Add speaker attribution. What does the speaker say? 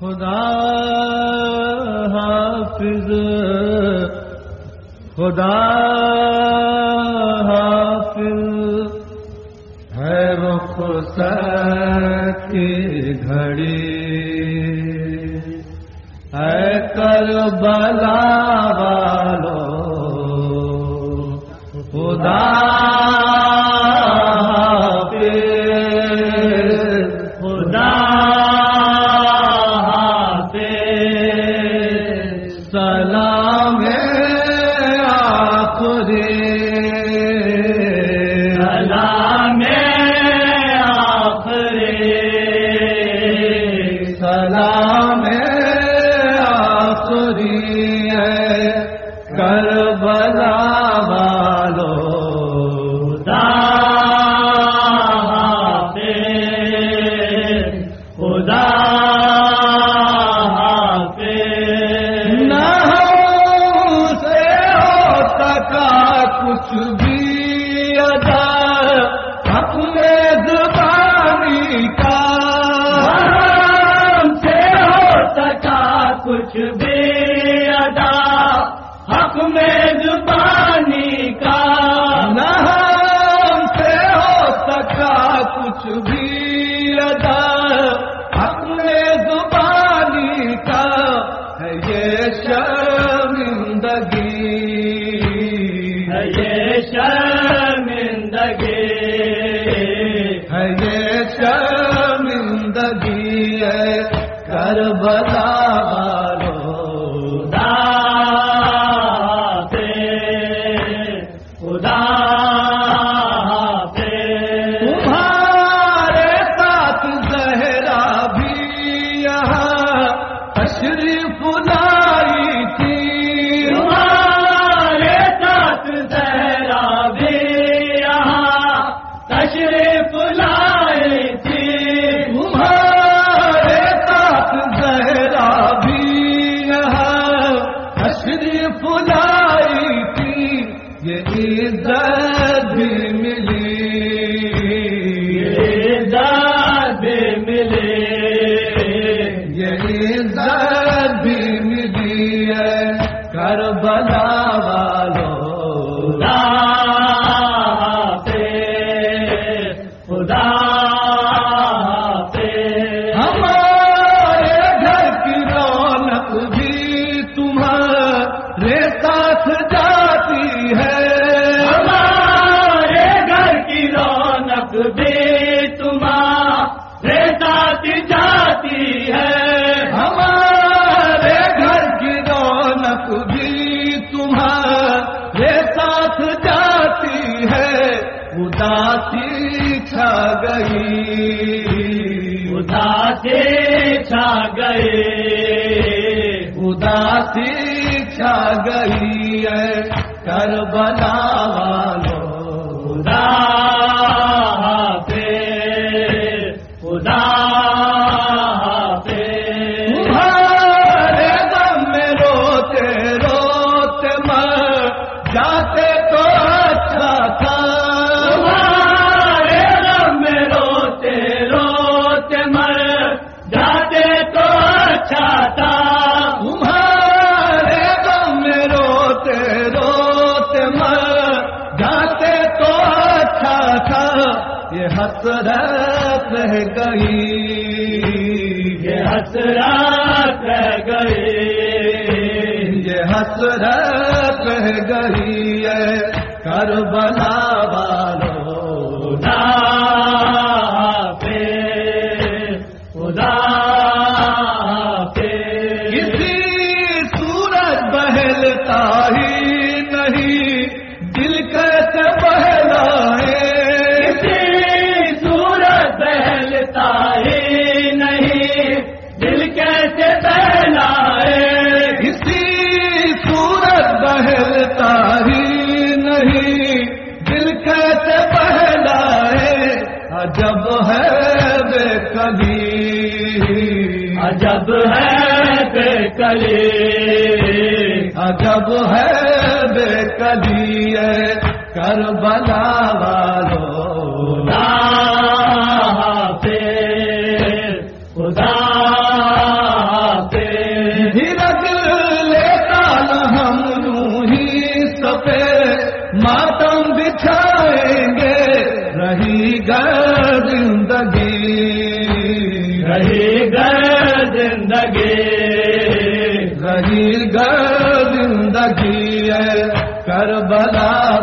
Speaker 1: خدا حافظ خدا حافظ۔ ہے رخ کی گھڑی ہے کر بلا والو خدا خدا نہ سے کچھ بھی ادا اپنے زبانی کا
Speaker 2: سے کچھ بھی
Speaker 1: یہ شرمندگی۔
Speaker 2: ہے یہ شرمندگی۔
Speaker 1: ہے یہ شرمندگی ہے کربلا۔ جاتی ہے اداسی چھا گئی۔
Speaker 2: اداسی چھا گئے
Speaker 1: اداسی چھا گئی ہے کربلا حسرات رہ گئی
Speaker 2: یہ حسرات رہ گئی
Speaker 1: یہ حسرات رہ گئی ہے۔ کربلا والو سورج بہلتا ہی نہیں۔ دل کیسے عجب ہے بے کلی
Speaker 2: عجب ہے بے کلی
Speaker 1: عجب ہے بے کلی ہے کربلا والو
Speaker 2: رہی گر زندگی۔
Speaker 1: رہی گر زندگی ہے۔ کربلا